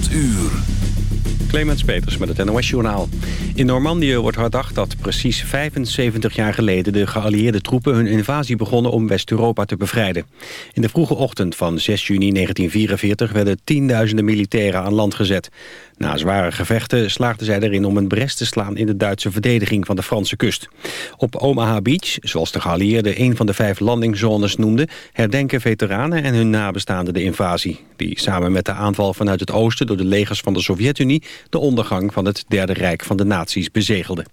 8 uur. Clemens Peters met het NOS-journaal. In Normandië wordt herdacht dat precies 75 jaar geleden... de geallieerde troepen hun invasie begonnen om West-Europa te bevrijden. In de vroege ochtend van 6 juni 1944 werden tienduizenden militairen aan land gezet. Na zware gevechten slaagden zij erin om een brest te slaan... in de Duitse verdediging van de Franse kust. Op Omaha Beach, zoals de geallieerden een van de vijf landingszones noemden... herdenken veteranen en hun nabestaanden de invasie... die samen met de aanval vanuit het oosten door de legers van de Sovjet-Unie... de ondergang van het Derde Rijk van de naties bezegelden.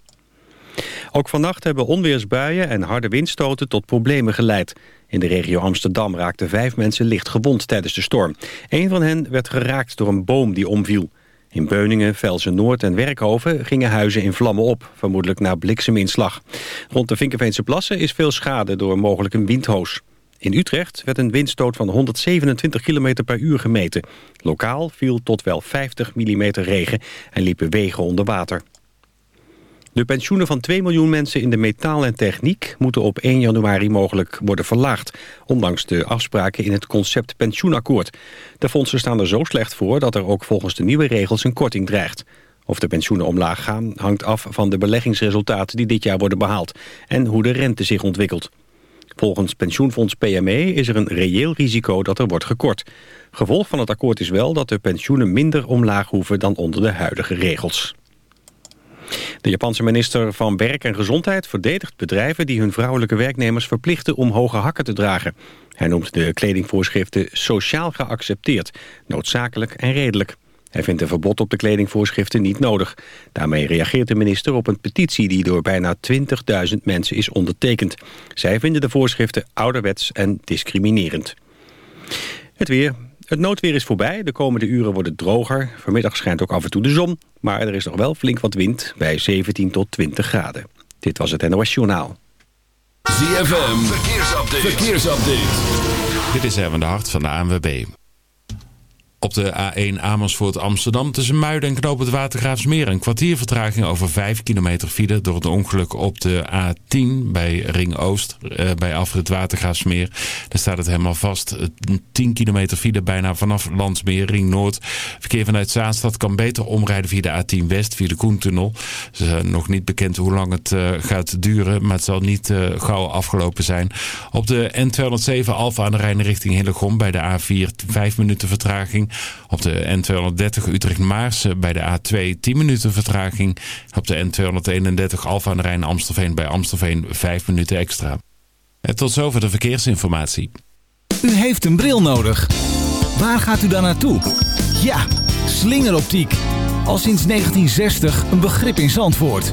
Ook vannacht hebben onweersbuien en harde windstoten tot problemen geleid. In de regio Amsterdam raakten vijf mensen licht gewond tijdens de storm. Een van hen werd geraakt door een boom die omviel. In Beuningen, Velsen Noord en Werkhoven gingen huizen in vlammen op, vermoedelijk na blikseminslag. Rond de Vinkenveense plassen is veel schade door mogelijk een windhoos. In Utrecht werd een windstoot van 127 km per uur gemeten. Lokaal viel tot wel 50 mm regen en liepen wegen onder water. De pensioenen van 2 miljoen mensen in de metaal en techniek... moeten op 1 januari mogelijk worden verlaagd... ondanks de afspraken in het concept pensioenakkoord. De fondsen staan er zo slecht voor... dat er ook volgens de nieuwe regels een korting dreigt. Of de pensioenen omlaag gaan hangt af van de beleggingsresultaten... die dit jaar worden behaald en hoe de rente zich ontwikkelt. Volgens pensioenfonds PME is er een reëel risico dat er wordt gekort. Gevolg van het akkoord is wel dat de pensioenen minder omlaag hoeven... dan onder de huidige regels. De Japanse minister van Werk en Gezondheid verdedigt bedrijven die hun vrouwelijke werknemers verplichten om hoge hakken te dragen. Hij noemt de kledingvoorschriften sociaal geaccepteerd, noodzakelijk en redelijk. Hij vindt een verbod op de kledingvoorschriften niet nodig. Daarmee reageert de minister op een petitie die door bijna 20.000 mensen is ondertekend. Zij vinden de voorschriften ouderwets en discriminerend. Het weer. Het noodweer is voorbij. De komende uren wordt het droger. Vanmiddag schijnt ook af en toe de zon. Maar er is nog wel flink wat wind bij 17 tot 20 graden. Dit was het NOS Journaal. ZFM. Verkeersupdate. Verkeersupdate. Dit is Erwin de Hart van de ANWB. Op de A1 Amersfoort Amsterdam tussen Muiden en Knoop het Watergraafsmeer. Een kwartier vertraging over 5 kilometer file door het ongeluk op de A10 bij Ring Oost. Eh, bij afrit Watergraafsmeer. Daar staat het helemaal vast. 10 kilometer file bijna vanaf Landsmeer, Ring Noord. Verkeer vanuit Zaanstad kan beter omrijden via de A10 West, via de Koentunnel. Het is nog niet bekend hoe lang het uh, gaat duren. Maar het zal niet uh, gauw afgelopen zijn. Op de N207 Alfa aan de Rijn richting Hillegom bij de A4 5 minuten vertraging. Op de N230 Utrecht-Maars bij de A2 10 minuten vertraging. Op de N231 Alfa aan de Rijn Amstelveen bij Amstelveen 5 minuten extra. En tot zover de verkeersinformatie. U heeft een bril nodig. Waar gaat u dan naartoe? Ja, slingeroptiek. Al sinds 1960 een begrip in Zandvoort.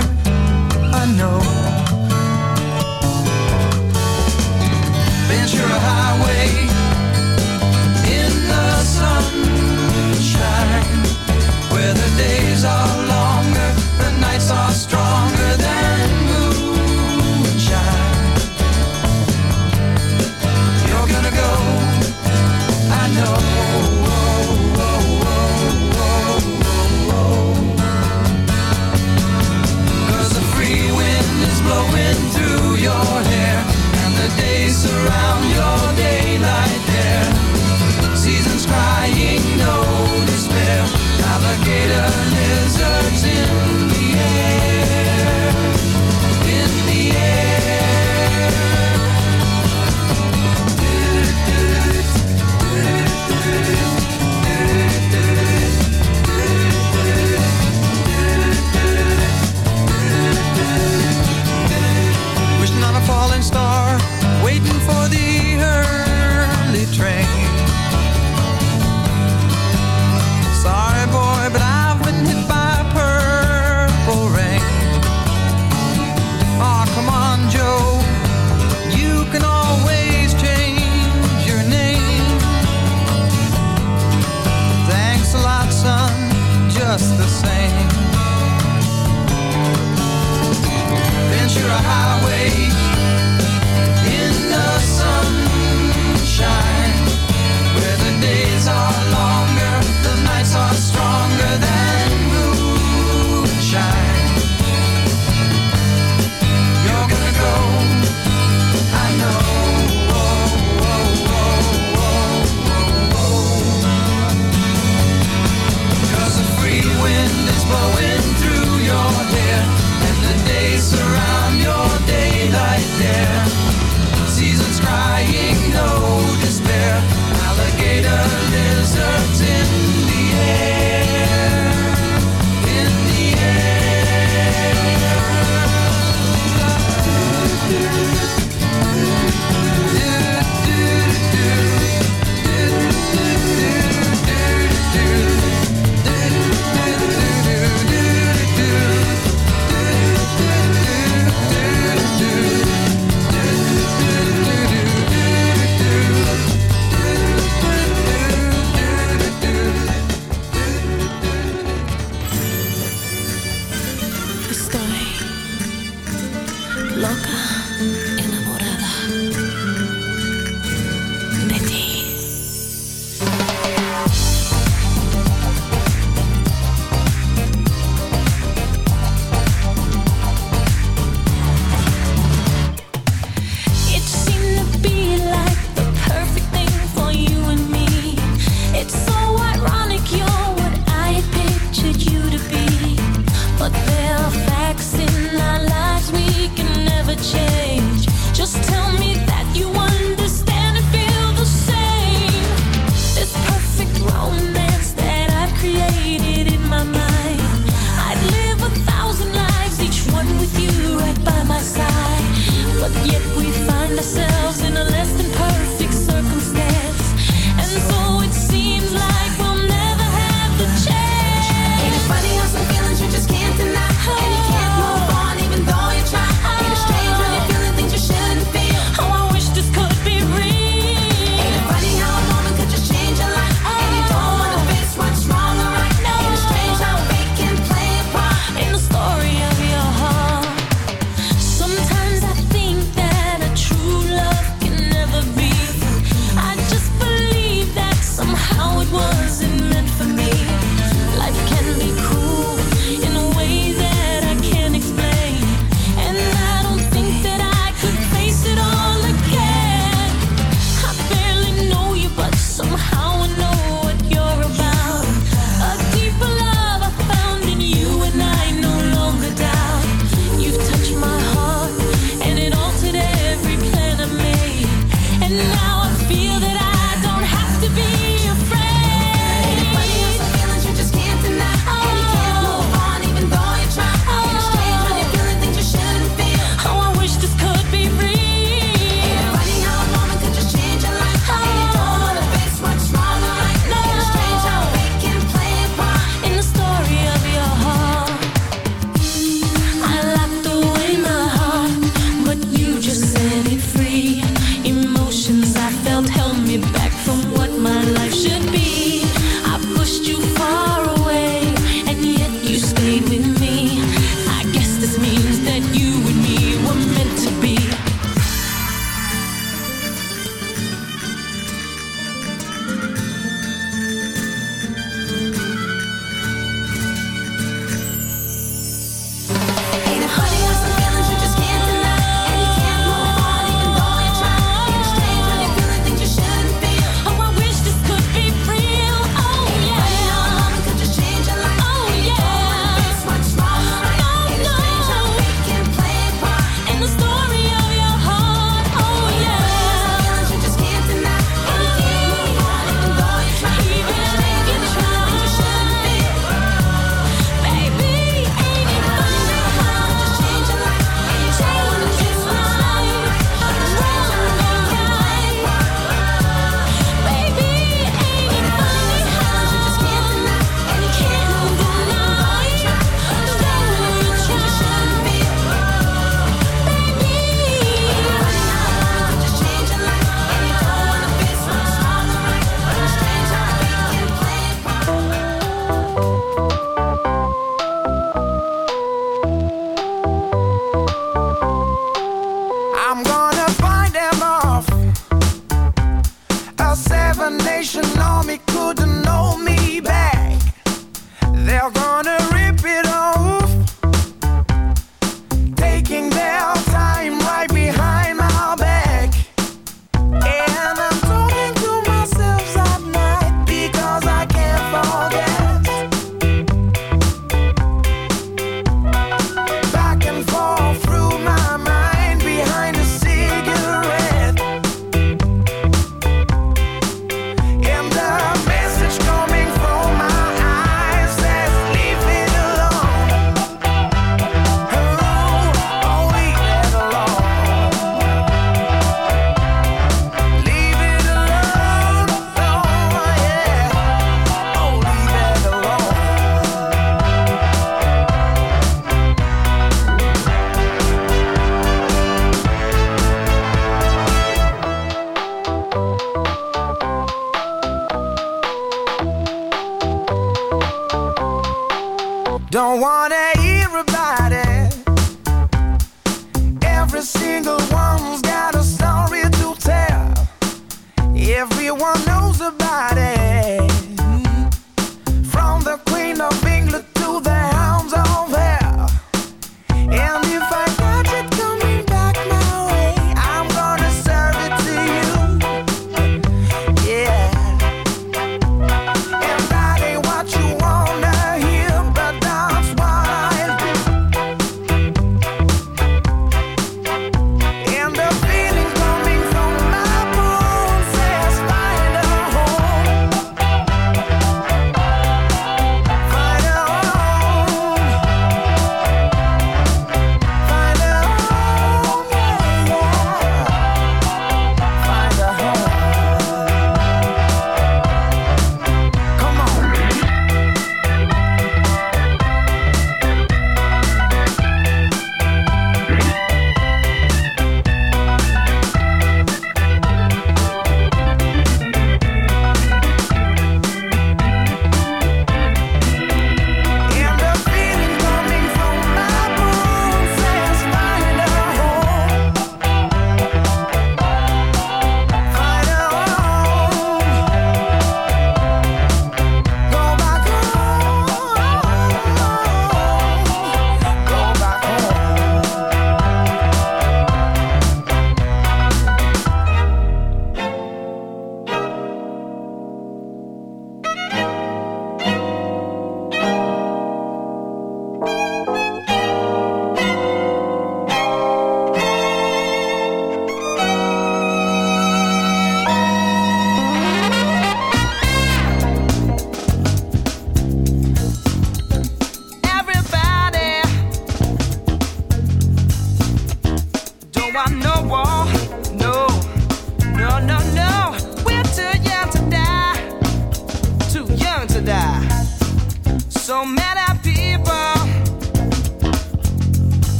in